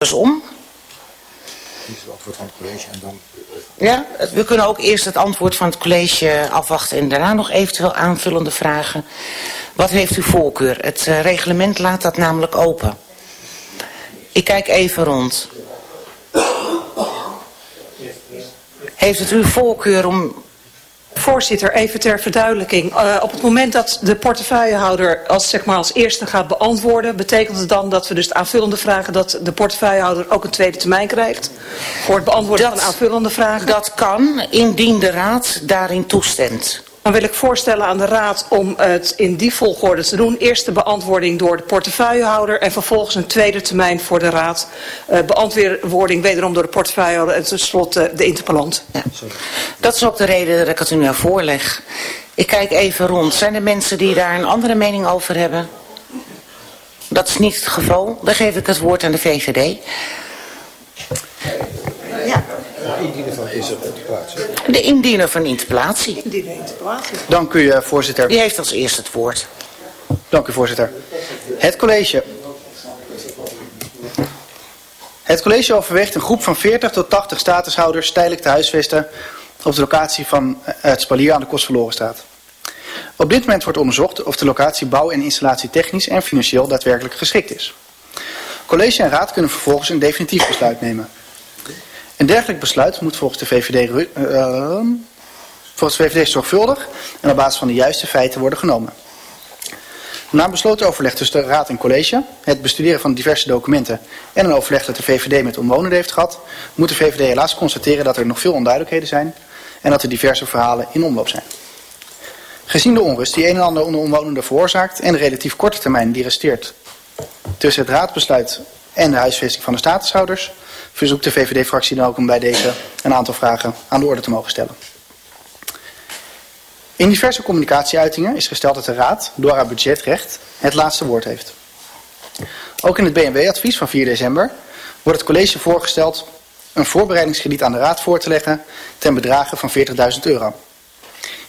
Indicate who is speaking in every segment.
Speaker 1: dus om.
Speaker 2: Dit is het antwoord van het college en dan...
Speaker 1: Ja, we kunnen ook eerst het antwoord van het college afwachten en daarna nog eventueel aanvullende vragen. Wat heeft uw voorkeur? Het uh, reglement laat dat namelijk open. Ik kijk even rond. Heeft het uw voorkeur om
Speaker 3: Voorzitter, even ter verduidelijking. Uh, op het moment dat de portefeuillehouder als, zeg maar, als eerste gaat beantwoorden... betekent het dan dat we dus de aanvullende vragen... dat de portefeuillehouder ook een tweede termijn krijgt... voor het beantwoorden
Speaker 1: Dat-
Speaker 3: van aanvullende vragen?
Speaker 1: Dat kan, indien de raad daarin toestemt.
Speaker 3: Dan wil ik voorstellen aan de Raad om het in die volgorde te doen. Eerst de beantwoording door de portefeuillehouder en vervolgens een tweede termijn voor de Raad. Uh, beantwoording wederom door de portefeuillehouder en tenslotte de interpellant.
Speaker 1: Ja. Dat is ook de reden dat ik het u nou voorleg. Ik kijk even rond. Zijn er mensen die daar een andere mening over hebben? Dat is niet het geval. Dan geef ik het woord aan de VVD.
Speaker 2: Indienen van er op de
Speaker 1: indiener van
Speaker 3: de interpellatie.
Speaker 4: Dank u, eh, voorzitter.
Speaker 1: Die heeft als eerste het woord.
Speaker 4: Dank u, voorzitter. Het college. Het college overweegt een groep van 40 tot 80 statushouders tijdelijk te huisvesten op de locatie van eh, het spalier aan de Kostverlorenstraat. Op dit moment wordt onderzocht of de locatie bouw- en installatie technisch en financieel daadwerkelijk geschikt is. College en raad kunnen vervolgens een definitief besluit nemen. Een dergelijk besluit moet volgens de VVD, ru- eh, volgens VVD zorgvuldig en op basis van de juiste feiten worden genomen. Na een besloten overleg tussen de Raad en College, het bestuderen van diverse documenten en een overleg dat de VVD met omwonenden heeft gehad, moet de VVD helaas constateren dat er nog veel onduidelijkheden zijn en dat er diverse verhalen in omloop zijn. Gezien de onrust die een en ander onder omwonenden veroorzaakt en de relatief korte termijn die resteert tussen het raadsbesluit en de huisvesting van de statushouders, verzoekt de VVD-fractie dan ook om bij deze een aantal vragen aan de orde te mogen stellen. In diverse communicatieuitingen is gesteld dat de Raad, door haar budgetrecht, het laatste woord heeft. Ook in het BMW-advies van 4 december wordt het college voorgesteld een voorbereidingskrediet aan de Raad voor te leggen ten bedrage van 40.000 euro.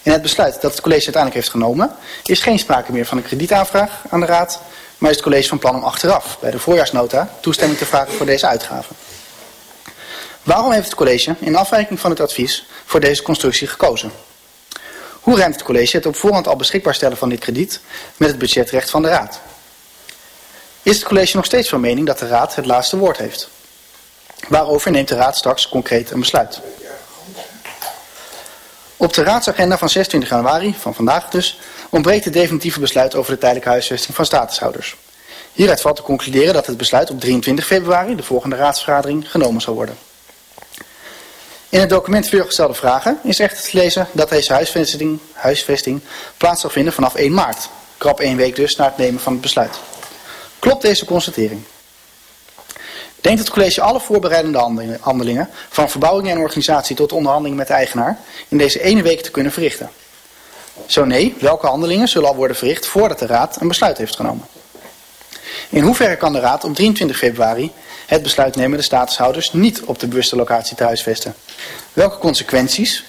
Speaker 4: In het besluit dat het college uiteindelijk heeft genomen is geen sprake meer van een kredietaanvraag aan de Raad, maar is het college van plan om achteraf bij de voorjaarsnota toestemming te vragen voor deze uitgaven. Waarom heeft het college in afwijking van het advies voor deze constructie gekozen? Hoe ruimt het college het op voorhand al beschikbaar stellen van dit krediet met het budgetrecht van de Raad? Is het college nog steeds van mening dat de Raad het laatste woord heeft? Waarover neemt de Raad straks concreet een besluit? Op de raadsagenda van 26 januari, van vandaag dus, ontbreekt het definitieve besluit over de tijdelijke huisvesting van statushouders. Hieruit valt te concluderen dat het besluit op 23 februari, de volgende raadsvergadering, genomen zal worden. In het document voorgestelde vragen is echter te lezen dat deze huisvesting, huisvesting plaats zal vinden vanaf 1 maart. Krap één week dus na het nemen van het besluit. Klopt deze constatering? Denkt het college alle voorbereidende handelingen- van verbouwing en organisatie tot onderhandeling met de eigenaar, in deze ene week te kunnen verrichten? Zo nee, welke handelingen zullen al worden verricht voordat de Raad een besluit heeft genomen? In hoeverre kan de Raad op 23 februari het besluit nemen de statushouders niet op de bewuste locatie te huisvesten? Welke consequenties,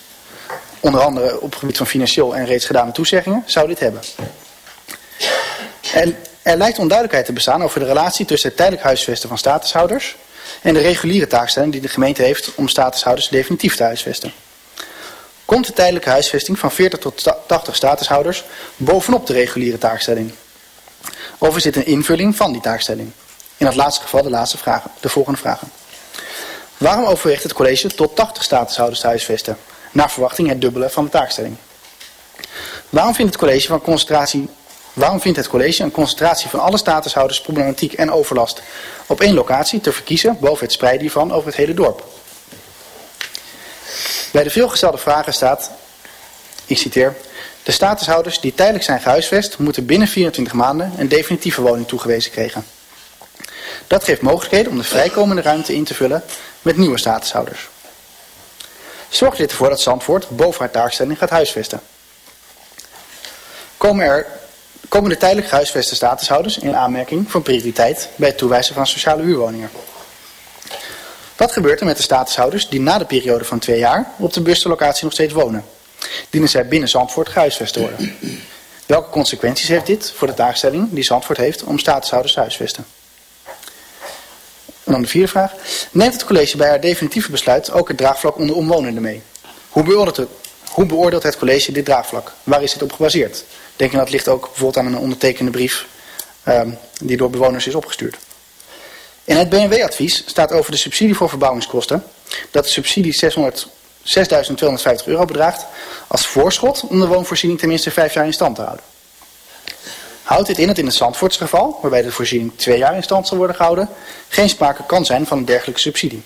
Speaker 4: onder andere op het gebied van financieel en reeds gedane toezeggingen, zou dit hebben? Er, er lijkt onduidelijkheid te bestaan over de relatie tussen het tijdelijk huisvesten van statushouders en de reguliere taakstelling die de gemeente heeft om statushouders definitief te huisvesten. Komt de tijdelijke huisvesting van 40 tot 80 statushouders bovenop de reguliere taakstelling? Of is dit een invulling van die taakstelling? In het laatste geval de laatste vragen, de volgende vragen. Waarom overweegt het college tot 80 statushouders te huisvesten? Naar verwachting het dubbele van de taakstelling. Waarom vindt het college, van concentratie, waarom vindt het college een concentratie van alle statushouders problematiek en overlast op één locatie te verkiezen boven het spreiden hiervan over het hele dorp? Bij de veelgestelde vragen staat, ik citeer, de statushouders die tijdelijk zijn gehuisvest moeten binnen 24 maanden een definitieve woning toegewezen krijgen. Dat geeft mogelijkheden om de vrijkomende ruimte in te vullen met nieuwe statushouders. Zorgt dit ervoor dat Zandvoort boven haar taakstelling gaat huisvesten? Komen, er, komen de tijdelijk gehuisveste statushouders in aanmerking voor prioriteit bij het toewijzen van sociale huurwoningen? Wat gebeurt er met de statushouders die na de periode van twee jaar op de bewuste locatie nog steeds wonen? Dienen zij binnen Zandvoort gehuisvest te worden? Welke consequenties heeft dit voor de taakstelling die Zandvoort heeft om statushouders te huisvesten? En dan de vierde vraag. Neemt het college bij haar definitieve besluit ook het draagvlak onder omwonenden mee? Hoe beoordeelt het, hoe beoordeelt het college dit draagvlak? Waar is dit op gebaseerd? Denk je dat ligt ook bijvoorbeeld aan een ondertekende brief um, die door bewoners is opgestuurd. In het BMW-advies staat over de subsidie voor verbouwingskosten dat de subsidie 6.250 euro bedraagt als voorschot om de woonvoorziening tenminste vijf jaar in stand te houden. Houdt dit in dat in het Zandvoorts geval, waarbij de voorziening twee jaar in stand zal worden gehouden, geen sprake kan zijn van een dergelijke subsidie.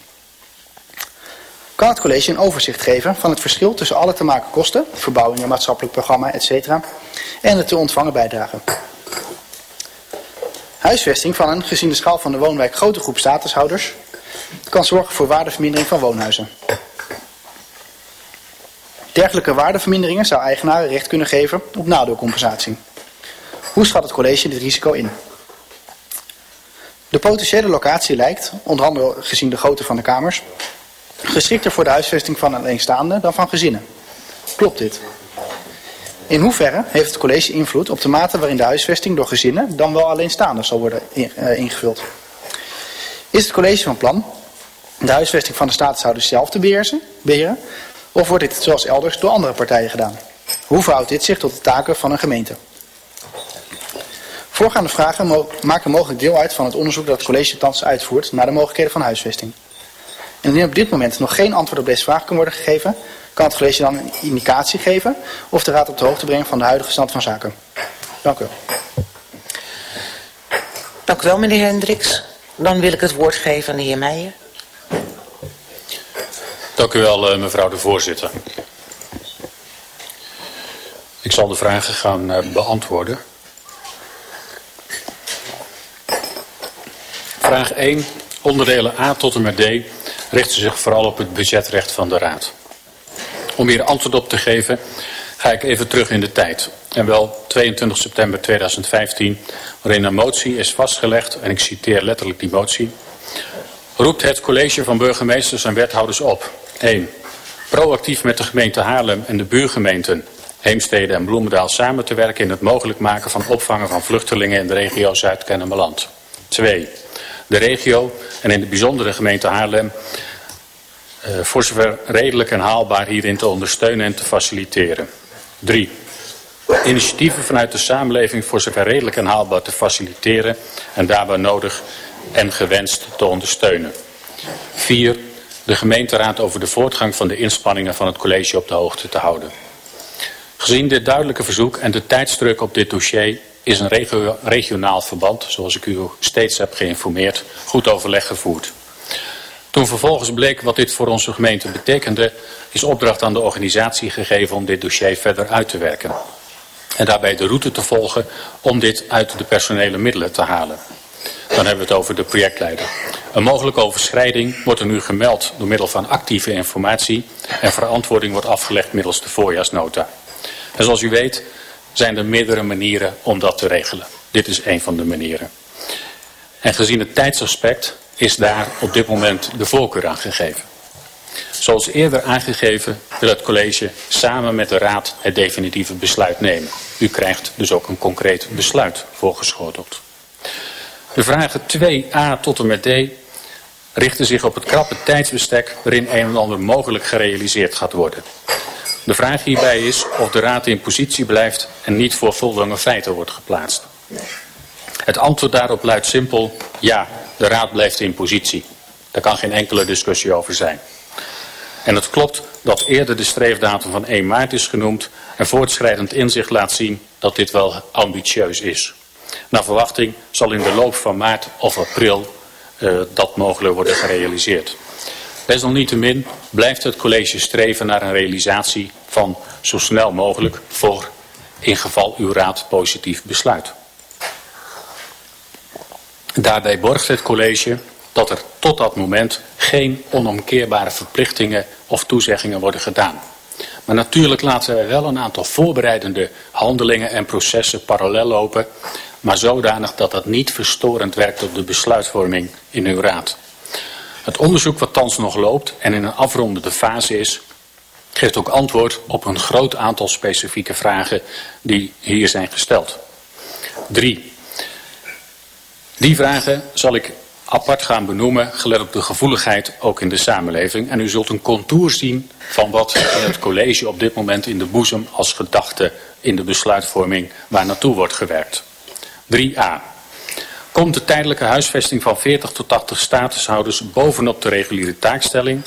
Speaker 4: Kan het college een overzicht geven van het verschil tussen alle te maken kosten, verbouwingen, maatschappelijk programma, etc. en de te ontvangen bijdragen. Huisvesting van een, gezien de schaal van de woonwijk, grote groep statushouders kan zorgen voor waardevermindering van woonhuizen. Dergelijke waardeverminderingen zou eigenaren recht kunnen geven op nadeelcompensatie. Hoe schat het college dit risico in? De potentiële locatie lijkt, onder andere gezien de grootte van de kamers, geschikter voor de huisvesting van alleenstaanden dan van gezinnen. Klopt dit? In hoeverre heeft het college invloed op de mate waarin de huisvesting door gezinnen dan wel alleenstaanden zal worden eh, ingevuld? Is het college van plan de huisvesting van de statushouders zelf te beheersen, beheren? Of wordt dit zoals elders door andere partijen gedaan? Hoe verhoudt dit zich tot de taken van een gemeente? Voorgaande vragen maken mogelijk deel uit van het onderzoek dat het college thans uitvoert naar de mogelijkheden van huisvesting. En indien op dit moment nog geen antwoord op deze vraag kan worden gegeven, kan het college dan een indicatie geven of de raad op de hoogte brengen van de huidige stand van zaken. Dank u wel.
Speaker 1: Dank u wel, meneer Hendricks. Dan wil ik het woord geven aan de heer Meijer.
Speaker 5: Dank u wel, eh, mevrouw de voorzitter. Ik zal de vragen gaan eh, beantwoorden. Vraag 1, onderdelen A tot en met D, richten zich vooral op het budgetrecht van de Raad. Om hier antwoord op te geven, ga ik even terug in de tijd. En wel 22 september 2015, waarin een motie is vastgelegd, en ik citeer letterlijk die motie, roept het college van burgemeesters en wethouders op. 1. Proactief met de gemeente Haarlem en de buurgemeenten Heemstede en Bloemendaal samen te werken in het mogelijk maken van opvangen van vluchtelingen in de regio Zuid-Kennemerland. 2 de regio en in de bijzondere gemeente Haarlem uh, voor zover redelijk en haalbaar hierin te ondersteunen en te faciliteren. 3. Initiatieven vanuit de samenleving voor zover redelijk en haalbaar te faciliteren en daarbij nodig en gewenst te ondersteunen. 4. De gemeenteraad over de voortgang van de inspanningen van het college op de hoogte te houden. Gezien dit duidelijke verzoek en de tijdsdruk op dit dossier is een regio regionaal verband, zoals ik u steeds heb geïnformeerd, goed overleg gevoerd. Toen vervolgens bleek wat dit voor onze gemeente betekende, is opdracht aan de organisatie gegeven om dit dossier verder uit te werken. En daarbij de route te volgen om dit uit de personele middelen te halen. Dan hebben we het over de projectleider. Een mogelijke overschrijding wordt er nu gemeld door middel van actieve informatie en verantwoording wordt afgelegd middels de voorjaarsnota. En zoals u weet zijn er meerdere manieren om dat te regelen. Dit is een van de manieren. En gezien het tijdsaspect is daar op dit moment de voorkeur aan gegeven. Zoals eerder aangegeven wil het college samen met de raad het definitieve besluit nemen. U krijgt dus ook een concreet besluit voorgeschoteld. De vragen 2a tot en met d richten zich op het krappe tijdsbestek waarin een en ander mogelijk gerealiseerd gaat worden. De vraag hierbij is of de Raad in positie blijft en niet voor voldongen feiten wordt geplaatst. Het antwoord daarop luidt simpel, ja, de Raad blijft in positie. Daar kan geen enkele discussie over zijn. En het klopt dat eerder de streefdatum van 1 maart is genoemd en voortschrijdend inzicht laat zien dat dit wel ambitieus is. Naar verwachting zal in de loop van maart of april uh, dat mogelijk worden gerealiseerd. Desalniettemin blijft het college streven naar een realisatie van zo snel mogelijk voor in geval uw raad positief besluit. Daarbij borgt het college dat er tot dat moment geen onomkeerbare verplichtingen of toezeggingen worden gedaan. Maar natuurlijk laten wij wel een aantal voorbereidende handelingen en processen parallel lopen, maar zodanig dat dat niet verstorend werkt op de besluitvorming in uw raad. Het onderzoek wat thans nog loopt en in een afrondende fase is, geeft ook antwoord op een groot aantal specifieke vragen die hier zijn gesteld. Drie. Die vragen zal ik apart gaan benoemen, gelet op de gevoeligheid ook in de samenleving. En u zult een contour zien van wat in het college op dit moment in de boezem als gedachte in de besluitvorming waar naartoe wordt gewerkt. 3a. Komt de tijdelijke huisvesting van 40 tot 80 statushouders bovenop de reguliere taakstelling?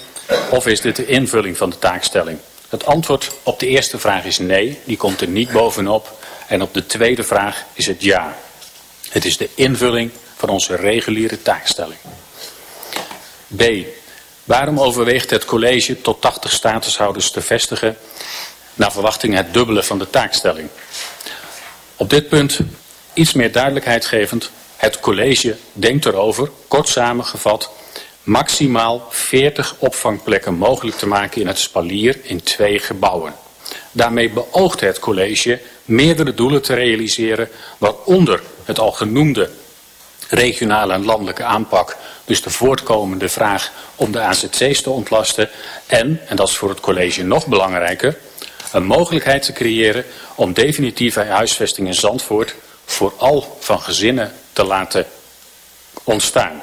Speaker 5: Of is dit de invulling van de taakstelling? Het antwoord op de eerste vraag is nee, die komt er niet bovenop. En op de tweede vraag is het ja. Het is de invulling van onze reguliere taakstelling. B. Waarom overweegt het college tot 80 statushouders te vestigen, naar verwachting het dubbele van de taakstelling? Op dit punt iets meer duidelijkheid gevend, het college denkt erover, kort samengevat, maximaal 40 opvangplekken mogelijk te maken in het spalier in twee gebouwen. Daarmee beoogt het college meerdere doelen te realiseren, waaronder het al genoemde regionale en landelijke aanpak, dus de voortkomende vraag om de AZC's te ontlasten en, en dat is voor het college nog belangrijker, een mogelijkheid te creëren om definitieve huisvesting in Zandvoort vooral van gezinnen te laten ontstaan.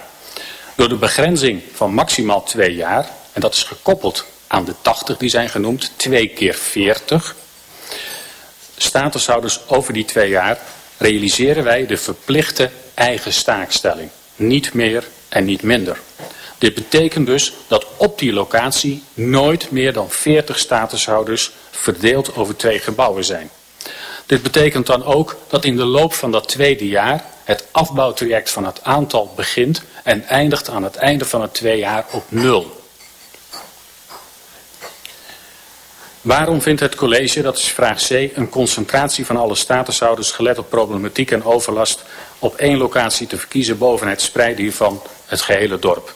Speaker 5: Door de begrenzing van maximaal twee jaar, en dat is gekoppeld aan de 80 die zijn genoemd, twee keer 40, statushouders over die twee jaar, realiseren wij de verplichte eigen staakstelling. Niet meer en niet minder. Dit betekent dus dat op die locatie nooit meer dan 40 statushouders verdeeld over twee gebouwen zijn. Dit betekent dan ook dat in de loop van dat tweede jaar het afbouwtraject van het aantal begint en eindigt aan het einde van het twee jaar op nul. Waarom vindt het college, dat is vraag C, een concentratie van alle statushouders gelet op problematiek en overlast op één locatie te verkiezen boven het spreiden hiervan het gehele dorp?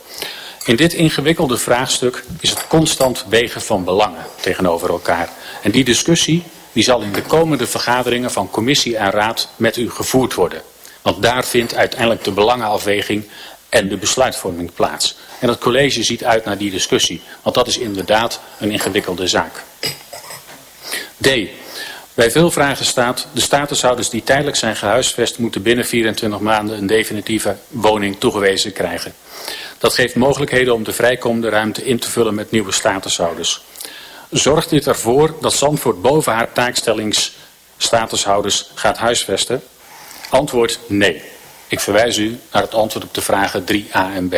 Speaker 5: In dit ingewikkelde vraagstuk is het constant wegen van belangen tegenover elkaar. En die discussie die zal in de komende vergaderingen van commissie en raad met u gevoerd worden. Want daar vindt uiteindelijk de belangenafweging en de besluitvorming plaats. En het college ziet uit naar die discussie, want dat is inderdaad een ingewikkelde zaak. D. Bij veel vragen staat, de statushouders die tijdelijk zijn gehuisvest moeten binnen 24 maanden een definitieve woning toegewezen krijgen. Dat geeft mogelijkheden om de vrijkomende ruimte in te vullen met nieuwe statushouders. Zorgt dit ervoor dat Zandvoort boven haar taakstellingsstatushouders gaat huisvesten? Antwoord nee. Ik verwijs u naar het antwoord op de vragen 3a en b.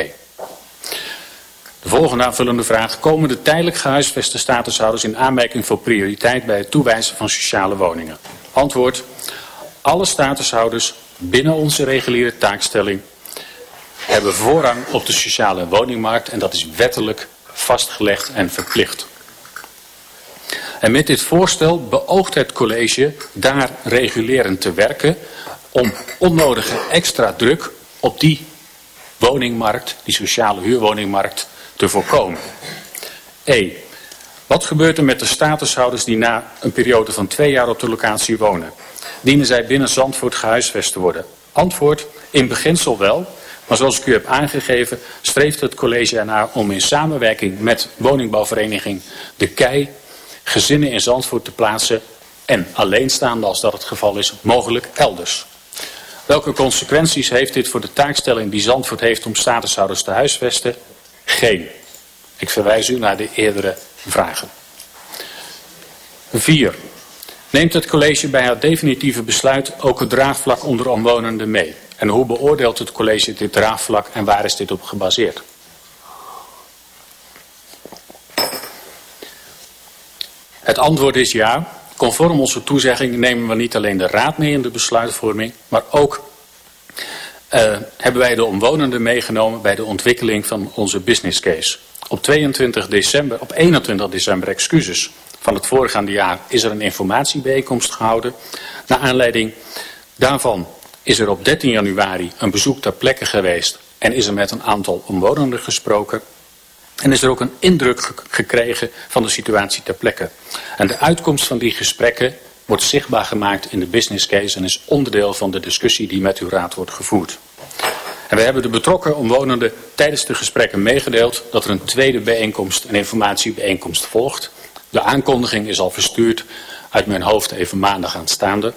Speaker 5: De volgende aanvullende vraag. Komen de tijdelijk gehuisveste statushouders in aanmerking voor prioriteit bij het toewijzen van sociale woningen? Antwoord. Alle statushouders binnen onze reguliere taakstelling hebben voorrang op de sociale woningmarkt en dat is wettelijk vastgelegd en verplicht. En met dit voorstel beoogt het college daar regulerend te werken om onnodige extra druk op die woningmarkt, die sociale huurwoningmarkt, te voorkomen. E. Wat gebeurt er met de statushouders die na een periode van twee jaar op de locatie wonen? Dienen zij binnen Zandvoort gehuisvest te worden? Antwoord, in beginsel wel, maar zoals ik u heb aangegeven, streeft het college ernaar om in samenwerking met woningbouwvereniging De Kei gezinnen in Zandvoort te plaatsen en alleenstaande als dat het geval is, mogelijk elders. Welke consequenties heeft dit voor de taakstelling die Zandvoort heeft om statushouders te huisvesten? Geen. Ik verwijs u naar de eerdere vragen. 4. Neemt het college bij haar definitieve besluit ook het draagvlak onder omwonenden mee? En hoe beoordeelt het college dit draagvlak en waar is dit op gebaseerd? Het antwoord is ja. Conform onze toezegging nemen we niet alleen de raad mee in de besluitvorming, maar ook uh, hebben wij de omwonenden meegenomen bij de ontwikkeling van onze business case. Op 22 december, op 21 december, excuses, van het voorgaande jaar is er een informatiebijeenkomst gehouden. Naar aanleiding daarvan is er op 13 januari een bezoek ter plekke geweest en is er met een aantal omwonenden gesproken. En is er ook een indruk gekregen van de situatie ter plekke. En de uitkomst van die gesprekken wordt zichtbaar gemaakt in de business case en is onderdeel van de discussie die met uw raad wordt gevoerd. En we hebben de betrokken omwonenden tijdens de gesprekken meegedeeld dat er een tweede bijeenkomst, een informatiebijeenkomst volgt. De aankondiging is al verstuurd uit mijn hoofd even maandag aanstaande.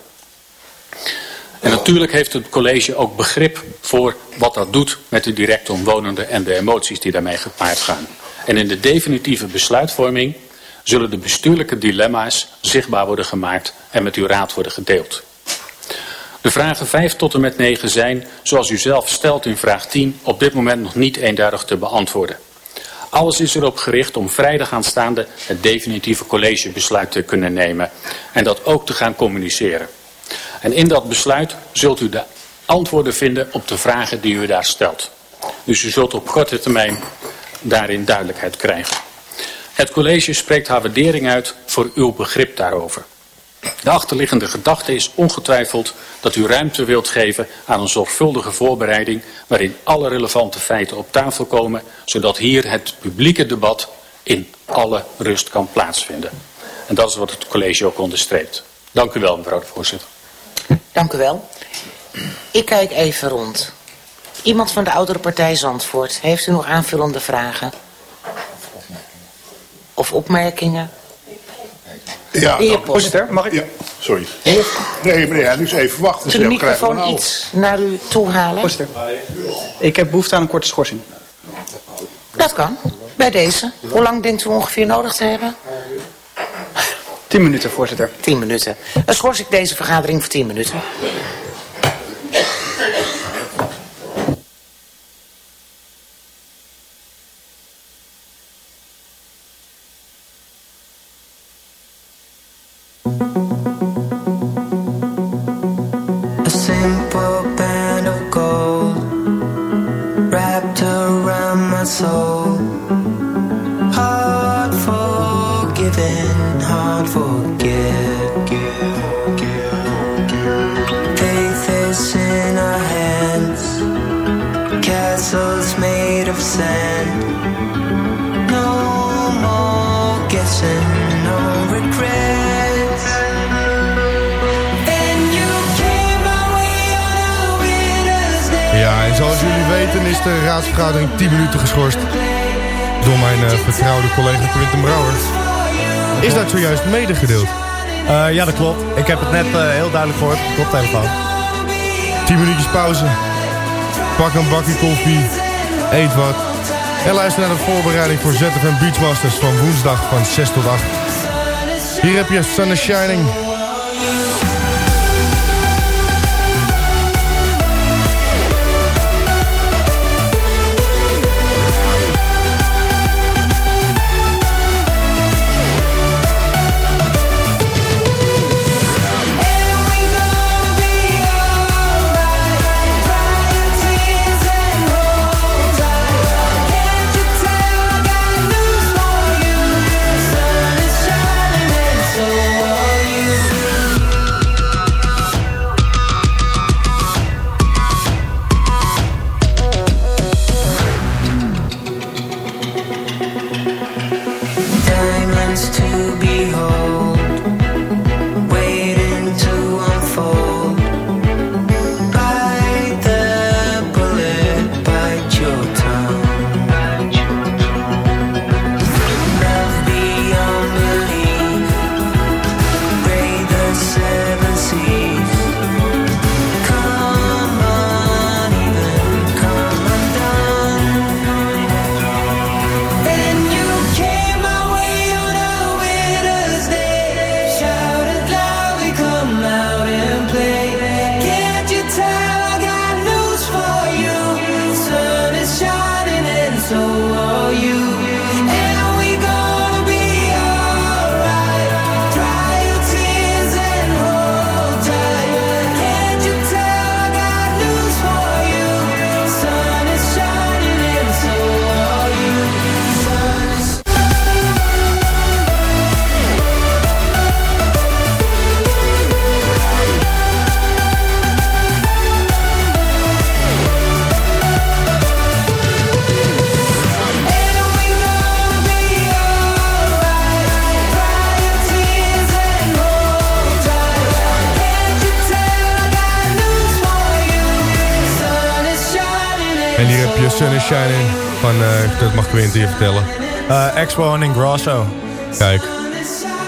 Speaker 5: En natuurlijk heeft het college ook begrip voor wat dat doet met de direct omwonenden en de emoties die daarmee gepaard gaan. En in de definitieve besluitvorming zullen de bestuurlijke dilemma's zichtbaar worden gemaakt en met uw raad worden gedeeld. De vragen 5 tot en met 9 zijn, zoals u zelf stelt in vraag 10, op dit moment nog niet eenduidig te beantwoorden. Alles is erop gericht om vrijdag aanstaande het definitieve collegebesluit te kunnen nemen en dat ook te gaan communiceren. En in dat besluit zult u de antwoorden vinden op de vragen die u daar stelt. Dus u zult op korte termijn daarin duidelijkheid krijgen. Het college spreekt haar waardering uit voor uw begrip daarover. De achterliggende gedachte is ongetwijfeld dat u ruimte wilt geven aan een zorgvuldige voorbereiding waarin alle relevante feiten op tafel komen, zodat hier het publieke debat in alle rust kan plaatsvinden. En dat is wat het college ook onderstreept. Dank u wel, mevrouw de voorzitter.
Speaker 1: Dank u wel. Ik kijk even rond. Iemand van de oudere partij Zandvoort, heeft u nog aanvullende vragen? Of opmerkingen?
Speaker 6: Ja,
Speaker 1: De heer
Speaker 6: dan-
Speaker 1: Post.
Speaker 4: Voorzitter, mag ik?
Speaker 6: ja, sorry. Nee, meneer Hendricks, even wachten.
Speaker 1: Kun de
Speaker 6: Zelf krijgen we
Speaker 1: microfoon
Speaker 6: nou.
Speaker 1: iets naar u toe halen?
Speaker 4: Voorzitter. Ik heb behoefte aan een korte schorsing.
Speaker 1: Dat kan, bij deze. Hoe lang denkt u ongeveer nodig te hebben?
Speaker 4: 10 minuten, voorzitter.
Speaker 1: 10 minuten. Dan schors ik deze vergadering voor 10 minuten.
Speaker 7: No more guessing, no regrets. And you came on a winter's day.
Speaker 8: Ja, en zoals jullie weten is de raadsvergadering 10 minuten geschorst door mijn eh, vertrouwde collega Quinten Brouwer. Is dat zojuist medegedeeld?
Speaker 9: Eh, ja, dat klopt. Ik heb het net eh, heel duidelijk gehoord op de koptelefoon.
Speaker 8: 10 minuutjes pauze. Pak een bakje koffie. Eet wat. En luister naar de voorbereiding voor ZFM Beachmasters van woensdag van 6 tot 8. Hier heb je Sun is Shining. Quinten je vertellen.
Speaker 9: Eh Expo en Ingrosso.
Speaker 8: Kijk,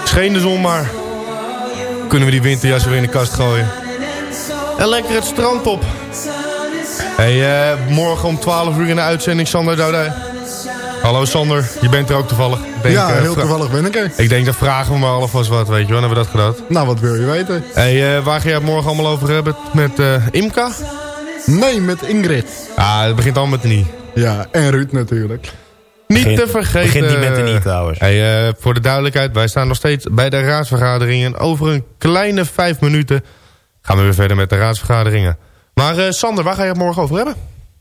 Speaker 8: scheen de zon maar. Kunnen we die winterjas weer in de kast gooien.
Speaker 7: En lekker het strand op. Hey, eh, morgen om 12 uur in de uitzending Sander Doudij. Hallo Sander, je bent er ook toevallig. Denk,
Speaker 10: ja,
Speaker 7: eh,
Speaker 10: heel toevallig ben ik er.
Speaker 7: Ik denk, dat vragen we maar alvast wat, weet je wel. Dan hebben we dat gedaan.
Speaker 10: Nou, wat wil je weten?
Speaker 7: Hey, eh, waar ga je het morgen allemaal over hebben? Met eh, Imka?
Speaker 10: Nee, met Ingrid.
Speaker 7: Ah, het begint allemaal met de niet.
Speaker 10: Ja, en Ruud natuurlijk.
Speaker 7: Niet
Speaker 9: Begint-
Speaker 7: te vergeten.
Speaker 9: begint niet met de niet trouwens.
Speaker 7: Hey, eh, voor de duidelijkheid, wij staan nog steeds bij de raadsvergaderingen. Over een kleine vijf minuten gaan we weer verder met de raadsvergaderingen. Maar eh, Sander, waar ga je het morgen over hebben?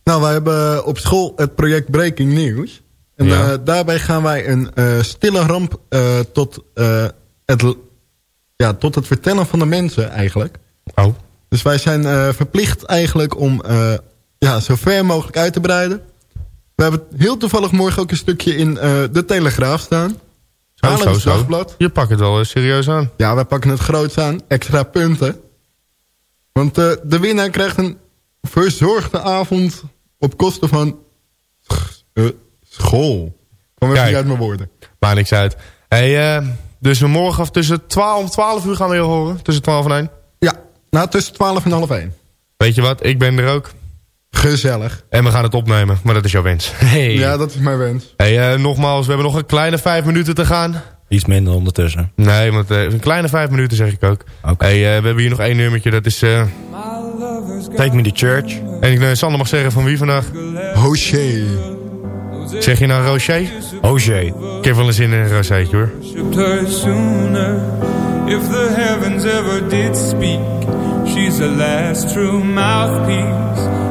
Speaker 10: Nou, wij hebben op school het project Breaking News. En
Speaker 7: Ja.
Speaker 10: eh, daarbij gaan wij een eh, stille ramp eh, tot, eh, het, ja, tot het vertellen van de mensen eigenlijk.
Speaker 7: Oh.
Speaker 10: Dus wij zijn eh, verplicht eigenlijk om eh, ja, zo ver mogelijk uit te breiden. We hebben heel toevallig morgen ook een stukje in eh, de Telegraaf staan.
Speaker 7: Zo, zo, zo.
Speaker 10: Dagblad.
Speaker 7: Je pakt het wel eh, serieus aan.
Speaker 10: Ja, wij pakken het groots aan. Extra punten. Want eh, de winnaar krijgt een verzorgde avond op kosten van sch- school. Kom even
Speaker 7: Kijk.
Speaker 10: niet uit mijn woorden.
Speaker 7: Maakt niks uit. Hey, dus we morgen af tussen 12 12 uur gaan we je horen. Tussen 12 en 1.
Speaker 10: Ja, nou tussen 12 en half 1.
Speaker 7: Weet je wat, ik ben er ook.
Speaker 10: Gezellig.
Speaker 7: En we gaan het opnemen, maar dat is jouw wens. Hey.
Speaker 10: Ja, dat is mijn wens.
Speaker 7: Hey, eh, nogmaals, we hebben nog een kleine vijf minuten te gaan.
Speaker 9: Iets minder ondertussen.
Speaker 7: Nee, want eh, een kleine vijf minuten zeg ik ook.
Speaker 9: Oké.
Speaker 7: Hey, eh, we hebben hier nog één nummertje, dat is... eh,
Speaker 9: Take me to church.
Speaker 7: en ik, Sander mag zeggen van wie vandaag.
Speaker 10: Hoché.
Speaker 7: Zeg je nou Rocher?
Speaker 9: OJ.
Speaker 7: Ik heb wel een zin in een rozeetje hoor.
Speaker 11: If the heavens ever did speak, she's the last true mouthpiece.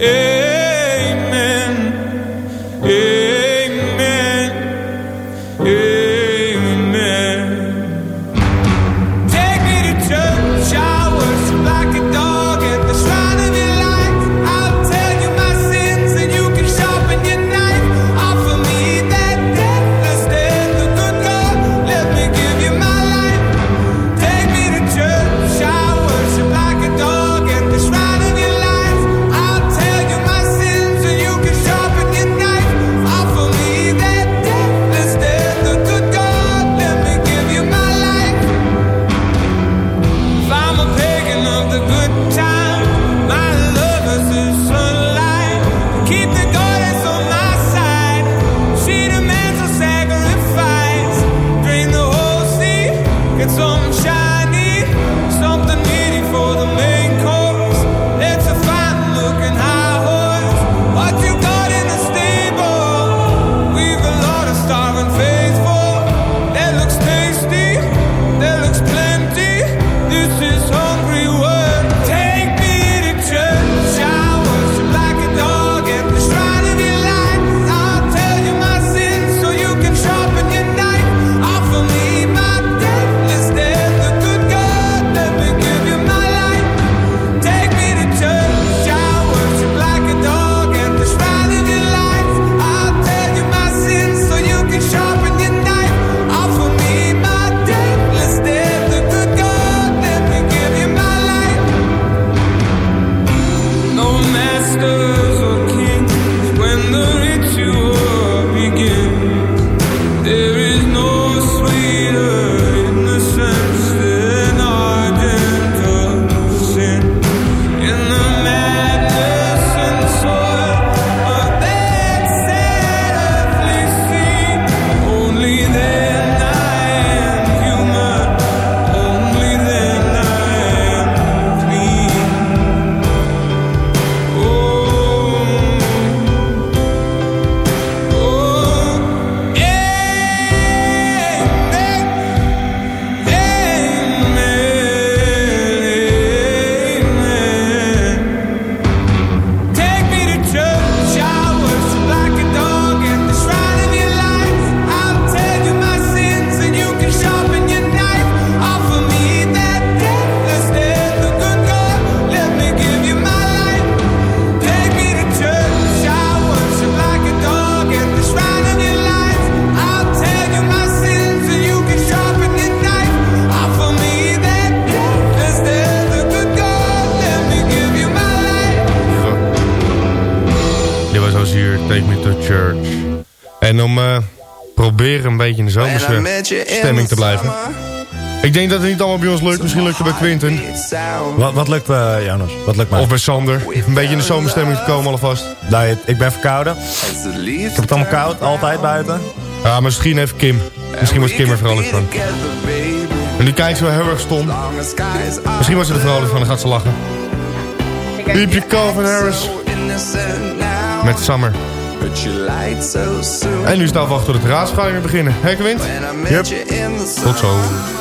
Speaker 7: Hey. Stemming te blijven. Ik denk dat het niet allemaal bij ons lukt. Misschien lukt het bij Quinten.
Speaker 9: Wat, wat lukt, eh Jonas? Wat lukt mij?
Speaker 7: Of bij Sander. Een beetje in de zomerstemming te komen alvast.
Speaker 9: Nee, ik ben verkouden. Ik heb het allemaal koud, altijd buiten.
Speaker 7: Ja, misschien even Kim. Misschien was Kim er vrolijk van. En nu kijkt ze wel heel erg stom. Misschien was ze er vrolijk van, dan gaat ze lachen. Liep je Calvin Harris. Met Summer. En nu staan we wachten tot het raadsvergaderingen beginnen. Hekkenwind? Yep. Tot zo.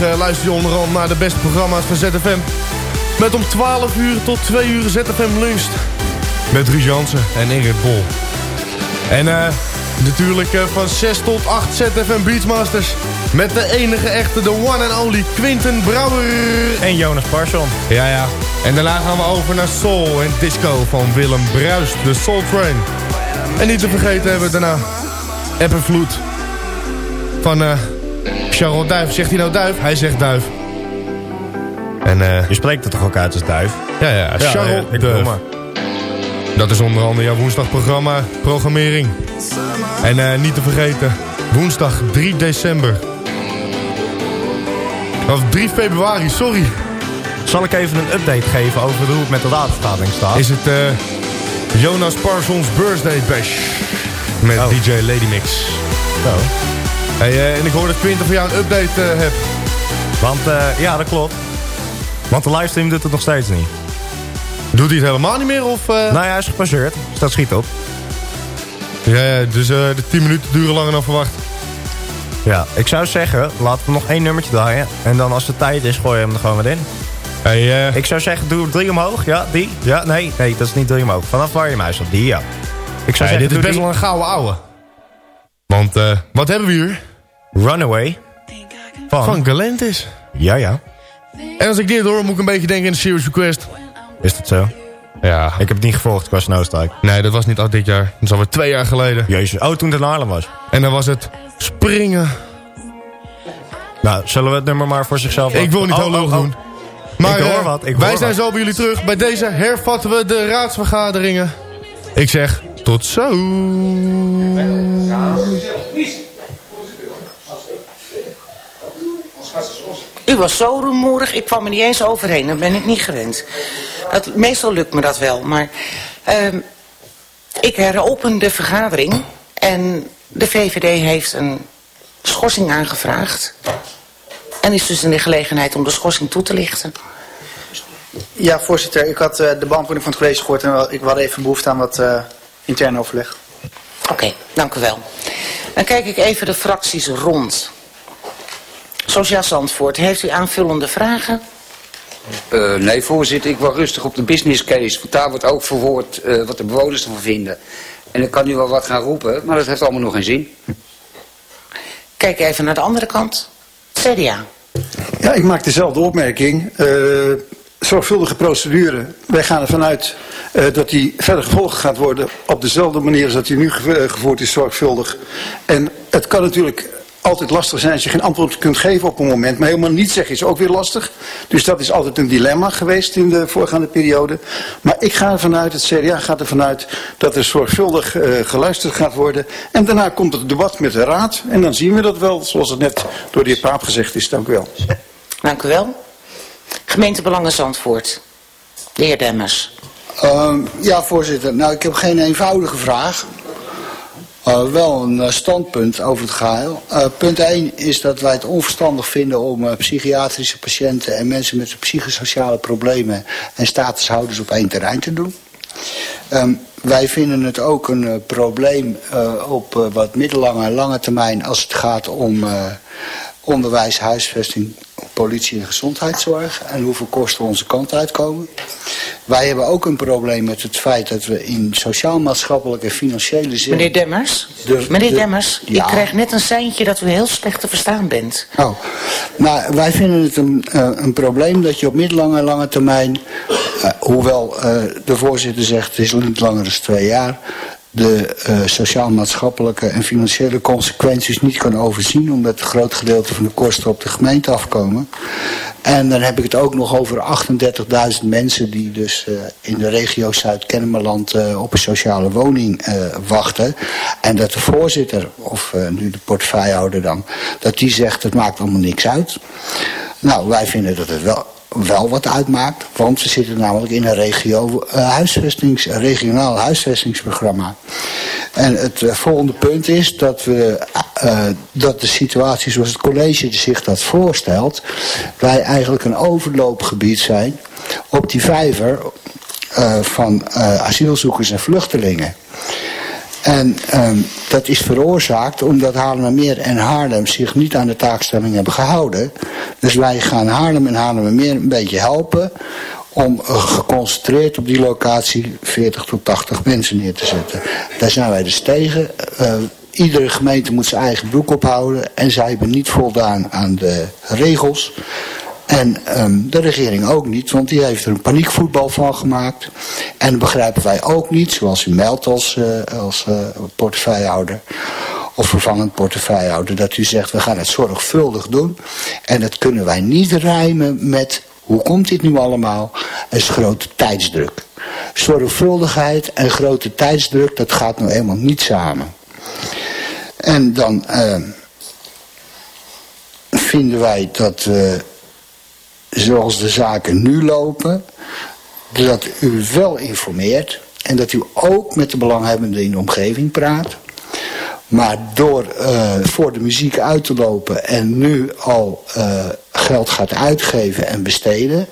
Speaker 7: Eh, luister je onder andere naar de beste programma's van ZFM. Met om 12 uur tot 2 uur ZFM luncht. Met Ries Jansen en Ingrid Bol. En eh, natuurlijk eh, van 6 tot 8 ZFM Beachmasters. Met de enige echte, de one and only Quinten Brouwer.
Speaker 9: En Jonas Parson.
Speaker 7: Ja, ja. En daarna gaan we over naar Soul en Disco van Willem Bruist, de Soul Train. En niet te vergeten hebben we daarna App en Vloed van Charles Duif. Zegt hij nou Duif? Hij zegt Duif. En eh
Speaker 9: Je spreekt het toch ook uit als duif?
Speaker 7: ja, ja,
Speaker 9: Ja,
Speaker 7: Charles
Speaker 9: ja,
Speaker 7: Duif. Dat is onder andere jouw woensdagprogramma, programmering. En eh, niet te vergeten, woensdag 3 december. Of 3 februari, sorry.
Speaker 9: Zal ik even een update geven over hoe het met de raadsvergadering staat?
Speaker 7: Is het eh, Jonas Parsons Birthday Bash. Met
Speaker 9: Oh.
Speaker 7: DJ Lady Mix.
Speaker 9: Zo.
Speaker 7: Hey, eh, en ik hoor dat Quinten voor jou een update eh hebt.
Speaker 9: Want eh, ja, dat klopt. Want de livestream doet het nog steeds niet.
Speaker 7: Doet hij het helemaal niet meer? Of?
Speaker 9: Nou ja, hij is gepasseerd. Dus dat schiet op.
Speaker 7: Ja, ja, dus de 10 minuten duren langer dan verwacht.
Speaker 9: Ja, ik zou zeggen, laten we nog één nummertje draaien. En dan als het tijd is, gooi je hem er gewoon weer in.
Speaker 7: Hey,
Speaker 9: Ik zou zeggen, doe drie omhoog. Ja, die. Ja, nee, nee, dat is niet drie omhoog. Vanaf waar je muis op die, ja. Ik zou
Speaker 7: hey,
Speaker 9: zeggen,
Speaker 7: dit is best
Speaker 9: die.
Speaker 7: wel een gouden ouwe. Want eh, wat hebben we hier?
Speaker 9: Runaway. Van.
Speaker 7: Van Galantis.
Speaker 9: Ja, ja.
Speaker 7: En als ik dit hoor, moet ik een beetje denken in de Serious Request.
Speaker 9: Is dat zo?
Speaker 7: Ja.
Speaker 9: Ik heb het niet gevolgd qua Snowstrike.
Speaker 7: Nee, dat was niet al dit jaar. Dat is alweer twee jaar geleden.
Speaker 9: Jezus. Oh, toen het in Haarlem was.
Speaker 7: En dan was het springen.
Speaker 9: Nou, zullen we het nummer maar voor zichzelf...
Speaker 7: Ik wil niet
Speaker 9: Oh, oh, oh.
Speaker 7: doen. Maar
Speaker 9: Ik hoor
Speaker 7: eh,
Speaker 9: wat, ik
Speaker 7: wij zijn
Speaker 9: wat.
Speaker 7: zo bij jullie terug. Bij deze hervatten we de raadsvergaderingen. Ik zeg tot zo.
Speaker 1: U was zo rumoerig, ik kwam er niet eens overheen. Dan ben ik niet gewend. Dat, meestal lukt me dat wel, maar... ehm, ik heropen de vergadering en de VVD heeft een schorsing aangevraagd. En is dus in de gelegenheid om de schorsing toe te lichten.
Speaker 4: Ja, voorzitter. Ik had eh, de beantwoording van het college gehoord en ik had even behoefte aan wat eh, intern overleg.
Speaker 1: Oké, dank u wel. Dan kijk ik even de fracties rond. Sociaal Zandvoort, heeft u aanvullende vragen?
Speaker 12: Eh, nee, voorzitter, ik wil rustig op de business case. Want daar wordt ook verwoord eh, wat de bewoners ervan vinden. En ik kan nu wel wat gaan roepen, maar dat heeft allemaal nog geen zin.
Speaker 1: Kijk even naar de andere kant. CDA.
Speaker 2: Ja, ik maak dezelfde opmerking. Eh, zorgvuldige procedure. Wij gaan ervan uit
Speaker 13: dat die verder gevolgd gaat worden op dezelfde manier als dat die nu eh, gevoerd is, zorgvuldig. En het kan natuurlijk altijd lastig zijn als je geen antwoord kunt geven op een moment. Maar helemaal niet zeggen is ook weer lastig. Dus dat is altijd een dilemma geweest in de voorgaande periode. Maar ik ga ervan uit, het CDA gaat ervan uit, dat er zorgvuldig eh, geluisterd gaat worden. En daarna komt het debat met de raad. En dan zien we dat wel, zoals het net door de heer Paap gezegd is. Dank u wel.
Speaker 1: Dank u wel. Gemeentebelangen Zandvoort. De heer Demmers.
Speaker 14: Ehm, ja, voorzitter. Nou, ik heb geen eenvoudige vraag. Uh, wel een uh, standpunt over het geheel. Uh, punt 1 is dat wij het onverstandig vinden om psychiatrische patiënten en mensen met psychosociale problemen en statushouders op één terrein te doen. Um, wij vinden het ook een probleem op wat middellange en lange termijn als het gaat om onderwijs, huisvesting, politie en gezondheidszorg en hoeveel kosten onze kant uitkomen. Wij hebben ook een probleem met het feit dat we in sociaal-maatschappelijke en financiële zin...
Speaker 1: Meneer Demmers,
Speaker 14: de-
Speaker 1: meneer
Speaker 14: de-
Speaker 1: Demmers,
Speaker 14: Ja.
Speaker 1: ik krijg net een seintje dat u heel slecht te verstaan bent.
Speaker 14: Oh, nou, wij vinden het een, eh, een probleem dat je op middellange en lange termijn, eh, hoewel eh, de voorzitter zegt het is niet langer dan twee jaar, de eh, sociaal-maatschappelijke en financiële consequenties niet kan overzien, omdat een groot gedeelte van de kosten op de gemeente afkomen. En dan heb ik het ook nog over 38.000 mensen die dus eh, in de regio Zuid-Kennemerland eh, op een sociale woning wachten. En dat de voorzitter, of nu de portefeuillehouder dan, dat die zegt het maakt allemaal niks uit. Nou, wij vinden dat het wel, wel wat uitmaakt, want we zitten namelijk in een regio, eh, huisvestings, regionaal huisvestingsprogramma. En het eh, volgende punt is dat, we, eh, dat de situatie zoals het college zich dat voorstelt, wij eigenlijk een overloopgebied zijn op die vijver van asielzoekers en vluchtelingen. En ehm, dat is veroorzaakt omdat Haarlemmermeer en Haarlem zich niet aan de taakstelling hebben gehouden. Dus wij gaan Haarlem en Haarlemmermeer een beetje helpen om eh, geconcentreerd op die locatie 40 tot 80 mensen neer te zetten. Daar zijn wij dus tegen. Eh, iedere gemeente moet zijn eigen broek ophouden en zij hebben niet voldaan aan de regels. En ehm, de regering ook niet, want die heeft er een paniekvoetbal van gemaakt. En begrijpen wij ook niet, zoals u meldt als, eh, als eh, portefeuillehouder of vervangend portefeuillehouder, dat u zegt we gaan het zorgvuldig doen. En dat kunnen wij niet rijmen met hoe komt dit nu allemaal? Er is grote tijdsdruk. Zorgvuldigheid en grote tijdsdruk, dat gaat nou eenmaal niet samen. En dan ehm, vinden wij dat we zoals de zaken nu lopen, dat u wel informeert en dat u ook met de belanghebbenden in de omgeving praat. Maar door eh, voor de muziek uit te lopen en nu al eh, geld gaat uitgeven en besteden,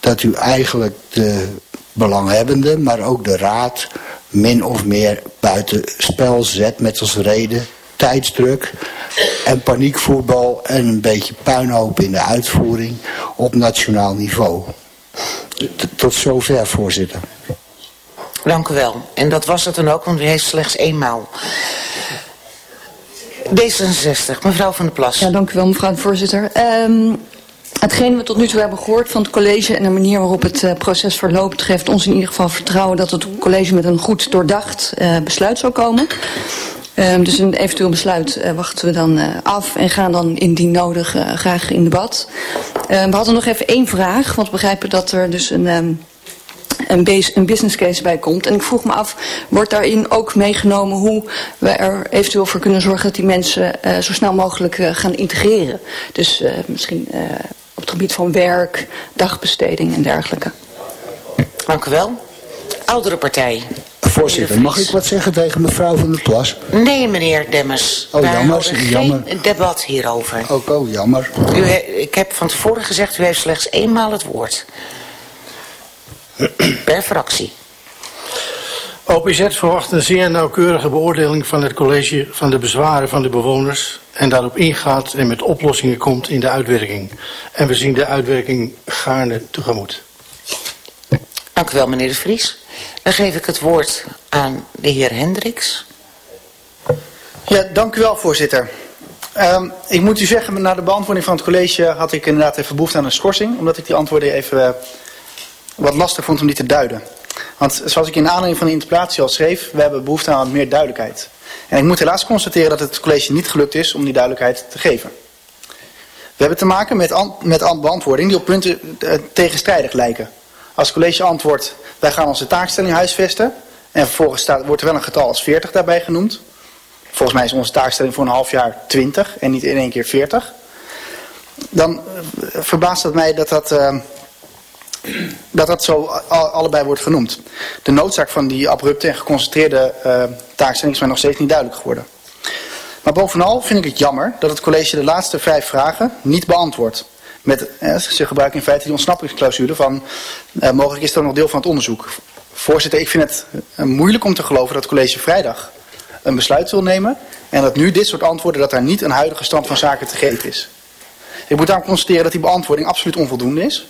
Speaker 14: dat u eigenlijk de belanghebbenden, maar ook de raad, min of meer buiten spel zet met als reden tijdsdruk en paniekvoetbal en een beetje puinhoop in de uitvoering op nationaal niveau. T- Tot zover, voorzitter.
Speaker 1: Dank u wel. En dat was het dan ook, want u heeft slechts eenmaal. D66, mevrouw van der Plas.
Speaker 15: Ja, dank u wel, mevrouw de voorzitter. Ehm hetgeen we tot nu toe hebben gehoord van het college en de manier waarop het eh, proces verloopt, geeft ons in ieder geval vertrouwen dat het college met een goed doordacht eh, besluit zal komen. Ehm, dus een eventueel besluit eh, wachten we dan eh, af en gaan dan indien nodig eh, graag in debat. Ehm, we hadden nog even één vraag, want we begrijpen dat er dus een... ehm, een, een business case bij komt. En ik vroeg me af, wordt daarin ook meegenomen hoe we er eventueel voor kunnen zorgen dat die mensen zo snel mogelijk gaan integreren? Dus misschien op het gebied van werk, dagbesteding en dergelijke.
Speaker 1: Dank u wel. Oudere partij.
Speaker 14: Voorzitter, mag ik wat zeggen tegen mevrouw van der Plas?
Speaker 1: Nee, meneer Demmers.
Speaker 14: Oh, jammer,
Speaker 1: houden
Speaker 14: jammer.
Speaker 1: geen debat hierover.
Speaker 14: Ook, oh, jammer.
Speaker 1: U he- ik heb van tevoren gezegd, u heeft slechts eenmaal het woord. Per fractie.
Speaker 16: OPZ verwacht een zeer nauwkeurige beoordeling van het college van de bezwaren van de bewoners en daarop ingaat en met oplossingen komt in de uitwerking. En we zien de uitwerking gaarne tegemoet.
Speaker 1: Dank u wel, meneer de Vries. Dan geef ik het woord aan de heer Hendricks.
Speaker 4: Ja, dank u wel, voorzitter. Ehm, ik moet u zeggen, na de beantwoording van het college had ik inderdaad even behoefte aan een schorsing, omdat ik die antwoorden even eh, wat lastig vond om die te duiden. Want zoals ik in de aanleiding van de interpellatie al schreef, we hebben behoefte aan meer duidelijkheid. En ik moet helaas constateren dat het college niet gelukt is om die duidelijkheid te geven. We hebben te maken met, met an- beantwoordingen die op punten eh, tegenstrijdig lijken. Als college antwoordt, wij gaan onze taakstelling huisvesten. En vervolgens staat, wordt er wel een getal als 40 daarbij genoemd. Volgens mij is onze taakstelling voor een half jaar 20 en niet in één keer 40. Dan eh, verbaast het mij dat dat, eh, dat, dat zo al- allebei wordt genoemd. De noodzaak van die abrupte en geconcentreerde eh, taakstelling is mij nog steeds niet duidelijk geworden. Maar bovenal vind ik het jammer dat het college de laatste vijf vragen niet beantwoordt. Met, eh, ze gebruiken in feite die ontsnappingsclausule van eh, mogelijk is dat nog deel van het onderzoek. Voorzitter, ik vind het eh, moeilijk om te geloven dat het college vrijdag een besluit wil nemen. En dat nu dit soort antwoorden, dat daar niet een huidige stand van zaken te geven is. Ik moet daarom constateren dat die beantwoording absoluut onvoldoende is.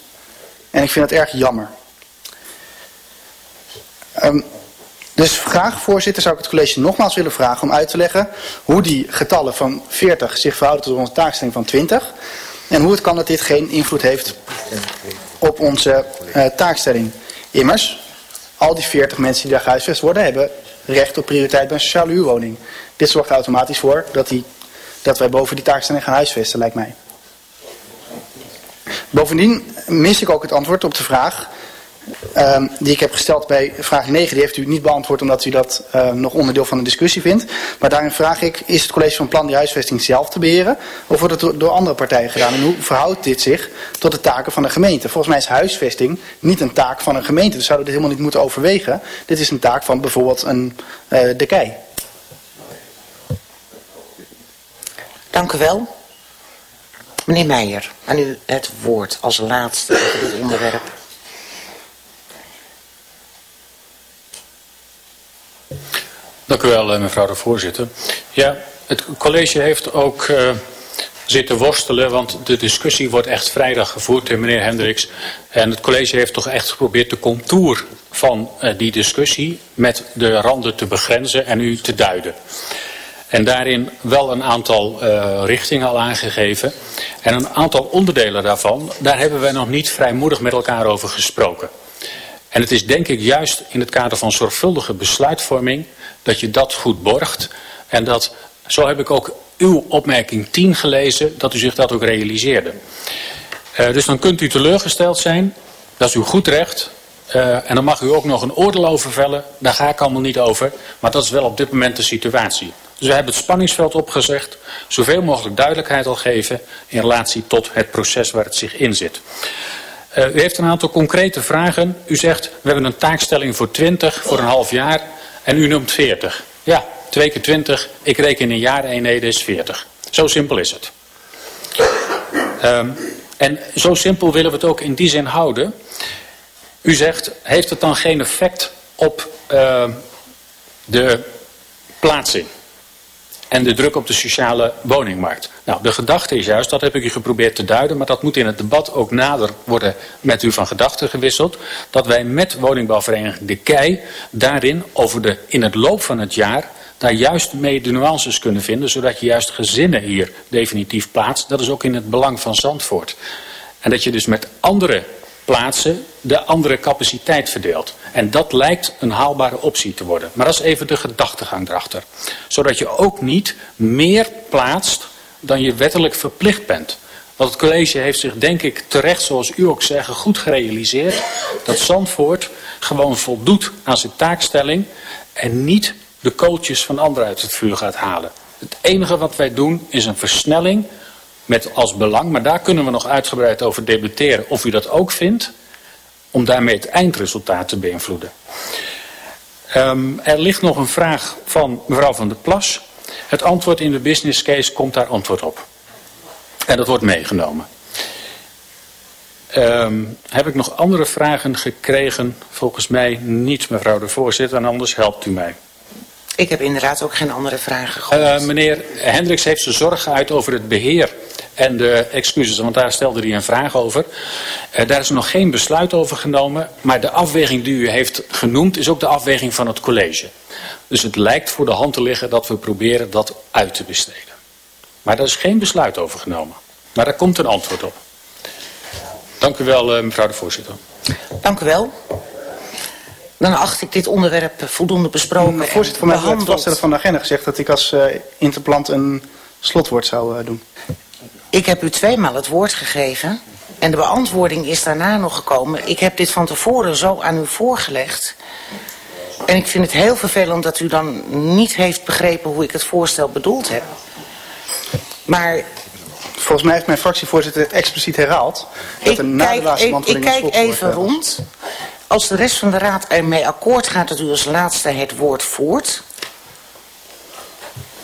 Speaker 4: En ik vind het erg jammer. Ehm, dus graag, voorzitter, zou ik het college nogmaals willen vragen om uit te leggen hoe die getallen van 40 zich verhouden tot onze taakstelling van 20. En hoe het kan dat dit geen invloed heeft op onze eh, taakstelling. Immers, al die 40 mensen die daar gehuisvest worden, hebben recht op prioriteit bij een sociale huurwoning. Dit zorgt er automatisch voor dat, die, dat wij boven die taakstelling gaan huisvesten, lijkt mij. Bovendien mis ik ook het antwoord op de vraag ehm, die ik heb gesteld bij vraag 9. Die heeft u niet beantwoord omdat u dat eh, nog onderdeel van de discussie vindt. Maar daarin vraag ik, is het college van plan die huisvesting zelf te beheren? Of wordt het door, andere partijen gedaan? En hoe verhoudt dit zich tot de taken van de gemeente? Volgens mij is huisvesting niet een taak van een gemeente. Dus zouden dit helemaal niet moeten overwegen. Dit is een taak van bijvoorbeeld een, eh de KEI.
Speaker 1: Dank u wel. Meneer Meijer, aan u het woord als laatste over dit onderwerp.
Speaker 5: Dank u wel, eh, mevrouw de voorzitter. Ja, het college heeft ook eh, zitten worstelen, want de discussie wordt echt vrijdag gevoerd, eh, meneer Hendricks. En het college heeft toch echt geprobeerd de contour van die discussie met de randen te begrenzen en u te duiden. En daarin wel een aantal richtingen al aangegeven. En een aantal onderdelen daarvan, daar hebben wij nog niet vrijmoedig met elkaar over gesproken. En het is denk ik juist in het kader van zorgvuldige besluitvorming dat je dat goed borgt. En dat, zo heb ik ook uw opmerking 10 gelezen, dat u zich dat ook realiseerde. Eh, dus dan kunt u teleurgesteld zijn, dat is uw goed recht. Eh, en dan mag u ook nog een oordeel over vellen, daar ga ik allemaal niet over. Maar dat is wel op dit moment de situatie. Dus we hebben het spanningsveld opgezegd, zoveel mogelijk duidelijkheid al geven in relatie tot het proces waar het zich in zit. Uh, u heeft een aantal concrete vragen. U zegt, we hebben een taakstelling voor 20, voor een half jaar. En u noemt 40. Ja, 2 keer 20, ik reken in jaareenheden is 40. Zo simpel is het. Um, en zo simpel willen we het ook in die zin houden. U zegt, heeft het dan geen effect op uh, de plaatsing? En de druk op de sociale woningmarkt. Nou, de gedachte is juist, dat heb ik u geprobeerd te duiden, maar dat moet in het debat ook nader worden met u van gedachten gewisseld, dat wij met woningbouwvereniging De Kei daarin over de, in het loop van het jaar daar juist mee de nuances kunnen vinden, zodat je juist gezinnen hier definitief plaatst. Dat is ook in het belang van Zandvoort. En dat je dus met andere plaatsen de andere capaciteit verdeelt. En dat lijkt een haalbare optie te worden. Maar dat is even de gedachtegang erachter. Zodat je ook niet meer plaatst dan je wettelijk verplicht bent. Want het college heeft zich denk ik terecht, zoals u ook zegt, goed gerealiseerd... dat Zandvoort gewoon voldoet aan zijn taakstelling... en niet de kooltjes van anderen uit het vuur gaat halen. Het enige wat wij doen is een versnelling met als belang, maar daar kunnen we nog uitgebreid over debatteren of u dat ook vindt, om daarmee het eindresultaat te beïnvloeden. Um, er ligt nog een vraag van mevrouw van der Plas. Het antwoord in de business case komt daar antwoord op. En dat wordt meegenomen. Um, heb ik nog andere vragen gekregen? Volgens mij niet, mevrouw de voorzitter, en anders helpt u mij.
Speaker 1: Ik heb inderdaad ook geen andere vragen gehoord.
Speaker 5: Uh, meneer Hendricks heeft zijn zorgen uit over het beheer en de excuses, want daar stelde hij een vraag over. Uh, daar is nog geen besluit over genomen, maar de afweging die u heeft genoemd is ook de afweging van het college. Dus het lijkt voor de hand te liggen dat we proberen dat uit te besteden. Maar daar is geen besluit over genomen. Maar daar komt een antwoord op. Dank u wel, uh, mevrouw de voorzitter.
Speaker 1: Dank u wel. dan acht ik dit onderwerp voldoende besproken
Speaker 4: Maar
Speaker 1: en
Speaker 4: voorzitter, voor mij het
Speaker 1: behandeld.
Speaker 4: vaststellen van de agenda gezegd dat ik als eh interplant een slotwoord zou eh, doen.
Speaker 1: Ik heb u tweemaal het woord gegeven en de beantwoording is daarna nog gekomen. Ik heb dit van tevoren zo aan u voorgelegd. En ik vind het heel vervelend dat u dan niet heeft begrepen hoe ik het voorstel bedoeld heb. Maar
Speaker 4: Volgens mij heeft mijn fractievoorzitter het expliciet herhaald. Dat
Speaker 1: ik kijk, ik, ik kijk even rond. Als de rest van de raad ermee akkoord gaat dat u als laatste het woord voert...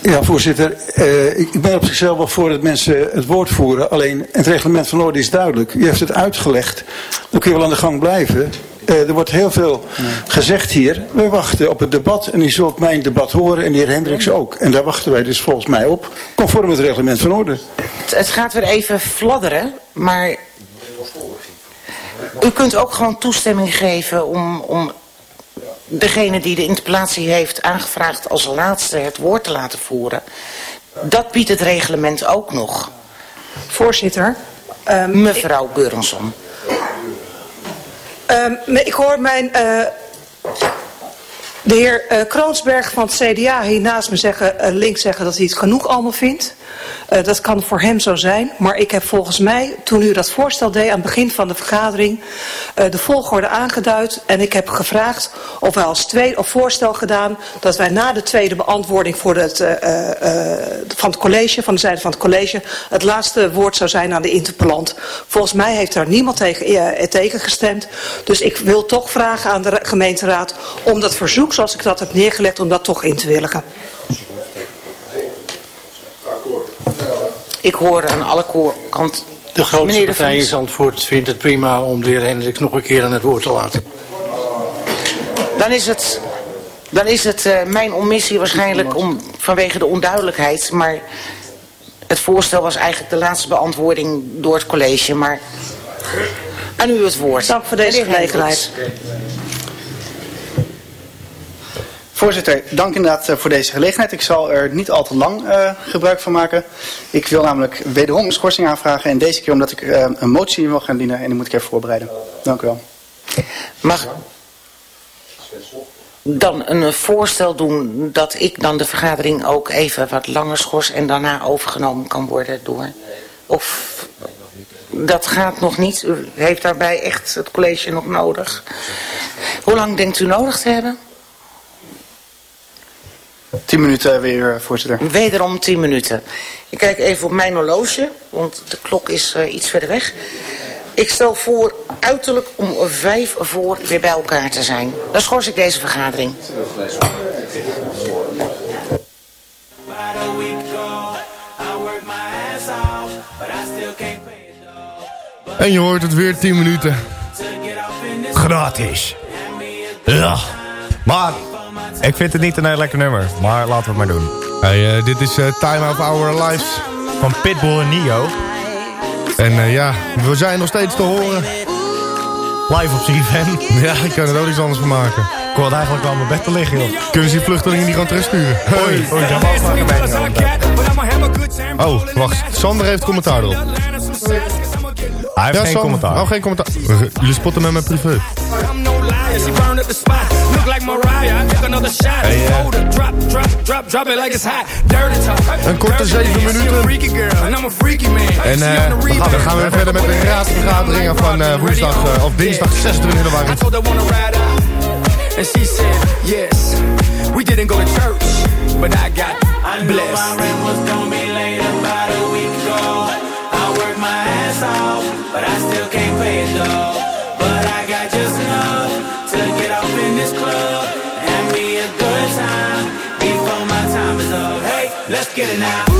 Speaker 13: Ja, voorzitter. eh, ik ben op zichzelf wel voor dat mensen het woord voeren. Alleen het reglement van orde is duidelijk. U heeft het uitgelegd. Dan kun je wel aan de gang blijven. Eh, er wordt heel veel gezegd hier. We wachten op het debat. En u zult mijn debat horen en de heer Hendricks ook. En daar wachten wij dus volgens mij op. Conform het reglement van orde.
Speaker 1: Het, het gaat weer even fladderen, maar... U kunt ook gewoon toestemming geven om, om degene die de interpellatie heeft aangevraagd als laatste het woord te laten voeren. Dat biedt het reglement ook nog.
Speaker 3: Voorzitter.
Speaker 1: Mevrouw Beurenson.
Speaker 3: Ehm, maar ik hoor mijn... eh, de heer eh, Kroonsberg van het CDA hier naast me zeggen, eh, links zeggen dat hij het genoeg allemaal vindt. Eh, dat kan voor hem zo zijn. Maar ik heb volgens mij, toen u dat voorstel deed aan het begin van de vergadering, de volgorde aangeduid. En ik heb gevraagd of wij als tweede of voorstel gedaan dat wij na de tweede beantwoording voor het, van het college, van de zijde van het college, het laatste woord zou zijn aan de interpellant. Volgens mij heeft daar niemand tegen, tegen gestemd. Dus ik wil toch vragen aan de ra- gemeenteraad om dat verzoek, zoals ik dat heb neergelegd, om dat toch in te willigen.
Speaker 1: Ik hoor aan alle koor- kant...
Speaker 16: De grootste
Speaker 1: de
Speaker 16: partij in. Zandvoort vindt het prima om de heer Hendricks nog een keer aan het woord te laten.
Speaker 1: Dan is het, dan is het eh, mijn omissie waarschijnlijk om, vanwege de onduidelijkheid. Maar het voorstel was eigenlijk de laatste beantwoording door het college. Maar aan u het woord.
Speaker 3: Dank voor deze
Speaker 1: Hendricks.
Speaker 4: Voorzitter, dank inderdaad eh, voor deze gelegenheid. Ik zal er niet al te lang eh, gebruik van maken. Ik wil namelijk wederom een schorsing aanvragen. En deze keer omdat ik eh, een motie wil gaan dienen. En die moet ik even voorbereiden. Dank u wel.
Speaker 1: Mag dan een voorstel doen dat ik dan de vergadering ook even wat langer schors en daarna overgenomen kan worden door... Of dat gaat nog niet. U heeft daarbij echt het college nog nodig. Hoe lang denkt u nodig te hebben?
Speaker 4: Tien minuten weer, eh, voorzitter.
Speaker 1: Wederom 10 minuten. Ik kijk even op mijn horloge, want de klok is eh, iets verder weg. Ik stel voor uiterlijk om vijf voor weer bij elkaar te zijn. Dan schors ik deze vergadering.
Speaker 7: En je hoort het weer 10 minuten.
Speaker 9: Gratis. Ja. Maar, ik vind het niet een heel lekker nummer. Maar laten we het maar doen.
Speaker 7: Hey, eh, dit is eh, Time of Our Lives.
Speaker 9: Van Pitbull en Nio.
Speaker 7: En eh, ja, we zijn nog steeds te horen.
Speaker 9: Live op CFM.
Speaker 7: Ja, ik kan er ook iets anders van maken.
Speaker 9: Ik hoorde eigenlijk wel mijn bed te liggen, joh.
Speaker 7: Kunnen ze die vluchtelingen niet gewoon terugsturen?
Speaker 9: Oei, oei, daar mag.
Speaker 7: Oh, wacht. Sander heeft commentaar erop.
Speaker 9: Hij heeft
Speaker 7: ja,
Speaker 9: geen
Speaker 7: Sander.
Speaker 9: commentaar.
Speaker 7: Oh, geen commentaar. Jullie spotten met mijn privé.
Speaker 8: She burned up the spot. Look like Mariah. I took another shot.
Speaker 7: Hey, uh,
Speaker 8: Hold it, drop, drop, drop, drop it like it's hot. Dirty talk.
Speaker 7: Een korte zeven minuten.
Speaker 8: freaky girl, and I'm a freaky man.
Speaker 7: En
Speaker 8: She
Speaker 7: eh, dan gaan we weer verder met de raadsvergaderingen van eh, woensdag, eh, of dinsdag 26 januari.
Speaker 8: I told her wanna ride out, and she said yes. We didn't go to church, but I got blessed. my rent was gonna be late about a week ago. I worked my ass off, but I this club and be a good time before my time is up. Hey, let's get it now.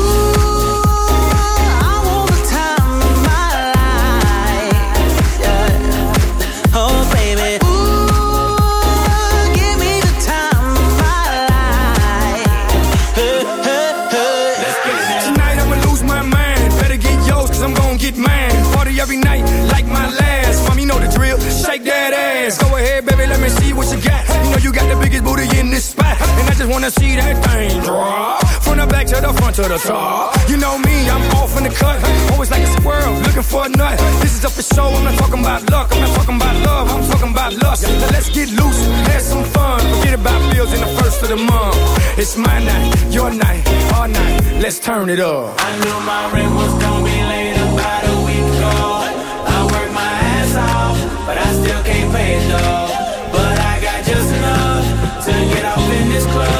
Speaker 8: This spot. And I just wanna see that thing drop. From the back to the front to the top. You know me, I'm off in the cut. Always like a squirrel, looking for a nut. This is up for show, I'm not talking about luck. I'm not talking about love, I'm talking about lust. Now let's get loose, have some fun. Forget about bills in the first of the month. It's my night, your night, our night. Let's turn it up.
Speaker 17: I knew my rent was gonna be late about a week ago. I worked my ass off, but I still can't pay it though. This club.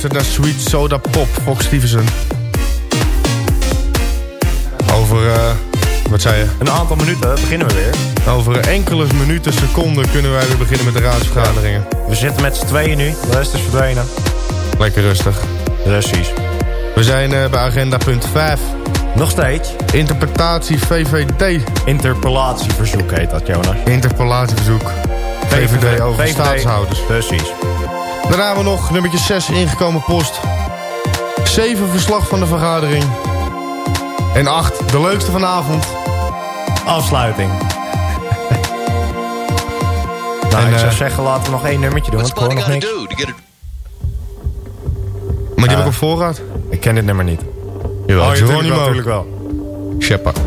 Speaker 7: Luistert naar Sweet Soda Pop, Fox Stevenson. Over, eh,
Speaker 8: Wat zei je?
Speaker 9: Een aantal minuten beginnen we weer.
Speaker 8: Over enkele minuten, seconden kunnen wij weer beginnen met de raadsvergaderingen.
Speaker 9: We zitten met z'n tweeën nu. De rest is verdwenen.
Speaker 8: Lekker rustig.
Speaker 9: Precies.
Speaker 8: We zijn eh, bij agenda punt 5.
Speaker 9: Nog steeds.
Speaker 8: Interpretatie VVD.
Speaker 9: Interpellatieverzoek heet dat, Jonas.
Speaker 8: Interpellatieverzoek. VVD over
Speaker 9: VVD.
Speaker 8: staatshouders.
Speaker 9: Precies.
Speaker 8: Daarna hebben we nog nummertje 6 ingekomen post. 7 verslag van de vergadering. En 8 de leukste van de avond.
Speaker 9: Afsluiting. nou,
Speaker 8: En,
Speaker 9: ik zou
Speaker 8: eh,
Speaker 9: zeggen, laten we nog één nummertje doen, want ik hoor nog niks.
Speaker 8: Maar die heb
Speaker 9: Eh,
Speaker 8: ik op voorraad.
Speaker 9: Ik ken dit nummer niet.
Speaker 8: Jawel,
Speaker 9: Oh,
Speaker 8: Geronimo.
Speaker 9: wel, tuurlijk wel.
Speaker 8: Shepard.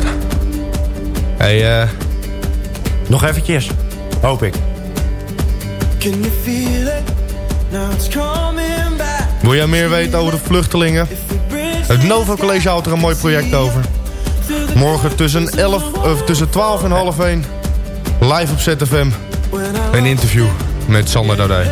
Speaker 8: Hey, eh...
Speaker 9: Nog eventjes. Hoop ik.
Speaker 7: Can you feel it?
Speaker 8: Wil jij meer weten over de vluchtelingen? Het Novo College houdt er een mooi project over. Morgen tussen, 11, of tussen 12 en half 1. Live op ZFM. Een interview met Sander Dardij.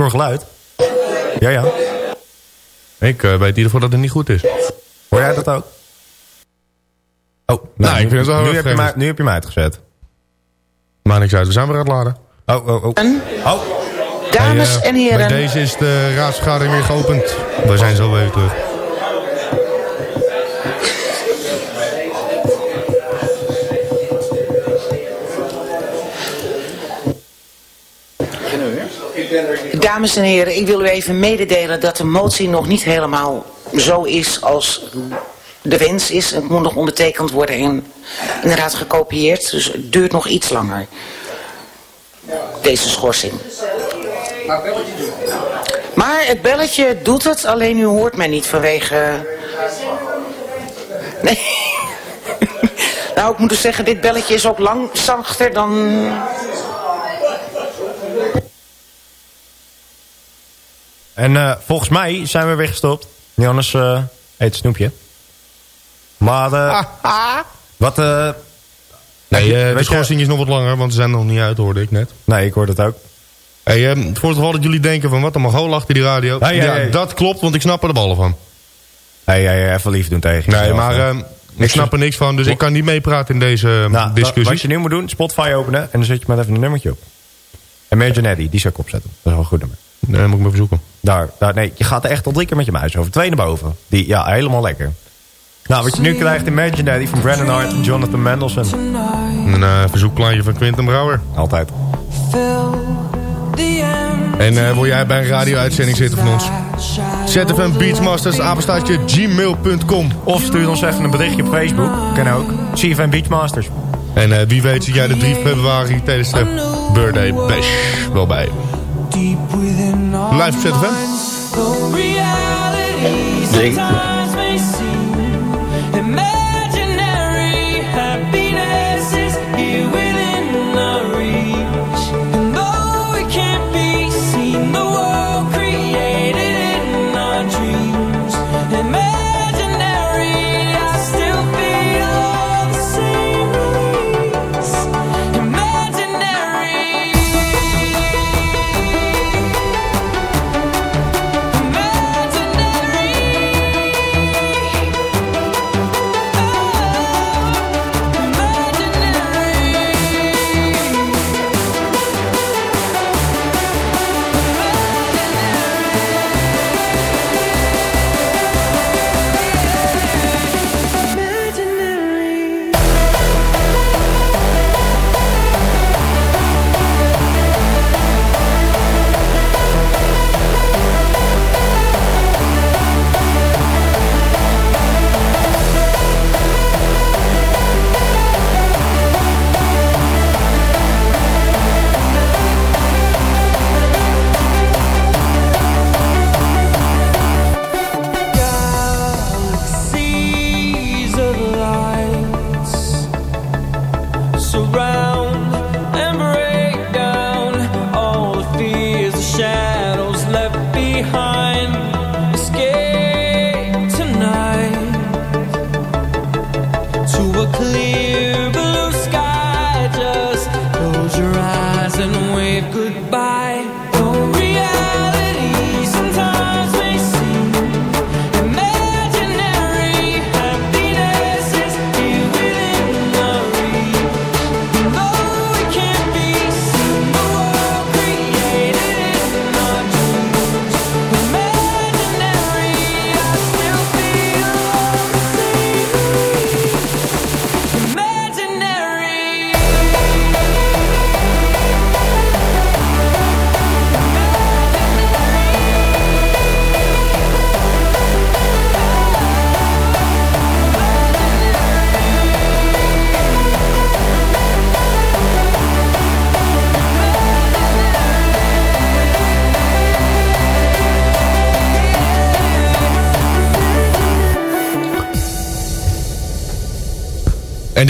Speaker 9: Hoor geluid. Ja, ja.
Speaker 8: Ik eh, weet in ieder geval dat het niet goed is.
Speaker 9: Hoor jij dat ook? Oh,
Speaker 8: Nou, ik vind het wel heel
Speaker 9: nu, heb je mij, nu heb je mij uitgezet.
Speaker 8: Maar niks uit, we zijn weer aan het laden.
Speaker 9: Oh, oh, oh. Oh.
Speaker 1: Dames
Speaker 8: Hey, eh,
Speaker 1: en heren.
Speaker 8: Bij deze is de raadsvergadering weer geopend. We zijn zo weer terug.
Speaker 1: Dames en heren, ik wil u even mededelen dat de motie nog niet helemaal zo is als de wens is. Het moet nog ondertekend worden en inderdaad gekopieerd. Dus het duurt nog iets langer. Deze schorsing.
Speaker 12: Maar
Speaker 1: het belletje doet het, alleen u hoort mij niet vanwege... Nee. nou, ik moet dus zeggen, dit belletje is ook lang zachter dan...
Speaker 9: En eh, volgens mij zijn we weer gestopt. Niet anders eh heet Snoepje. Maar eh, wat... eh
Speaker 7: Nee, de schorsing is nog wat langer, want ze zijn nog niet uit, hoorde ik net.
Speaker 9: Nee, ik hoorde het ook.
Speaker 7: Hey, voor het geval dat jullie denken van wat een mogol achter die radio.
Speaker 9: Hey,
Speaker 7: ja,
Speaker 9: hey.
Speaker 7: dat klopt, want ik snap er de ballen van.
Speaker 9: Hey, hey, even lief doen tegen
Speaker 7: Nee,
Speaker 9: jezelf,
Speaker 7: maar
Speaker 9: hè.
Speaker 7: eh, ik snap er niks van, dus ik kan niet meepraten in deze eh,
Speaker 9: Nou,
Speaker 7: discussie.
Speaker 9: Wat je nu moet doen, Spotify openen en dan zet je maar even een nummertje op. Imaginary, die zou ik opzetten. Dat is wel een goed nummer.
Speaker 7: Nee, moet ik me verzoeken.
Speaker 9: Daar, daar, nee, je gaat er echt al drie keer met je muis over. Twee naar boven. Die, ja, helemaal lekker. Nou, wat je nu krijgt, Imaginary van Brandon Hart en Jonathan Mendelssohn.
Speaker 7: Een eh, verzoekplaatje van Quinten Brouwer.
Speaker 9: Altijd.
Speaker 7: En eh, wil jij bij een radio-uitzending zitten van ons? ZFM Beachmasters, apenstaartje gmail.com.
Speaker 9: Of stuur ons even een berichtje op Facebook. Kan ook. CFM Beachmasters.
Speaker 7: En eh, wie weet zit jij de 3 februari tijdens de birthday bash wel bij. Live ZFM.
Speaker 8: Ding.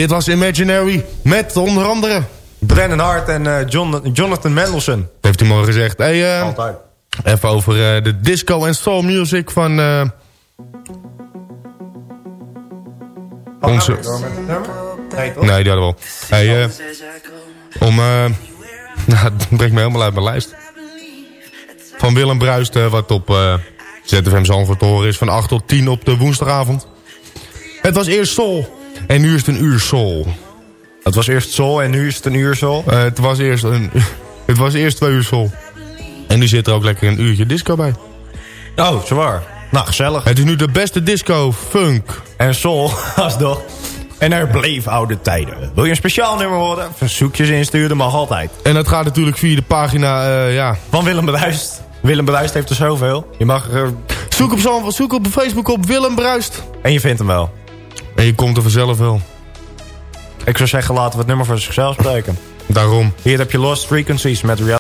Speaker 7: Dit was Imaginary met onder andere...
Speaker 9: Brandon Hart en eh, John, Jonathan Mendelssohn.
Speaker 7: Heeft u mooi gezegd. Hey, eh,
Speaker 9: Altijd.
Speaker 7: Even over eh, de disco en soul music van... eh, onze...
Speaker 9: Nee, toch?
Speaker 7: Nee, die hadden we al. Hey, om... nou, het brengt me helemaal uit mijn lijst. Van Willem Bruist, wat op ZFM Zandvoort te horen is... van 8 tot 10 op de woensdagavond. Het was eerst soul. En nu is het een uur soul.
Speaker 9: Het was eerst soul en nu is het een uur soul.
Speaker 7: Eh, het, was eerst een, het was eerst twee uur soul. En nu zit er ook lekker een uurtje disco bij.
Speaker 9: Oh, zwaar. Nou, gezellig.
Speaker 7: Het is nu de beste disco, funk.
Speaker 9: En soul, alsnog. En er bleef oude tijden. Wil je een speciaal nummer horen? Verzoekjes insturen mag altijd.
Speaker 7: En dat gaat natuurlijk via de pagina, eh, ja...
Speaker 9: Van Willem Bruist. Willem Bruist heeft er zoveel. Je mag er...
Speaker 7: Zoek op, Zand- zoek op Facebook op Willem Bruist.
Speaker 9: En je vindt hem wel.
Speaker 7: En je komt er vanzelf wel.
Speaker 9: Ik zou zeggen, laten we het nummer voor zichzelf spreken.
Speaker 7: Daarom.
Speaker 9: Hier heb je Lost Frequencies met Reality.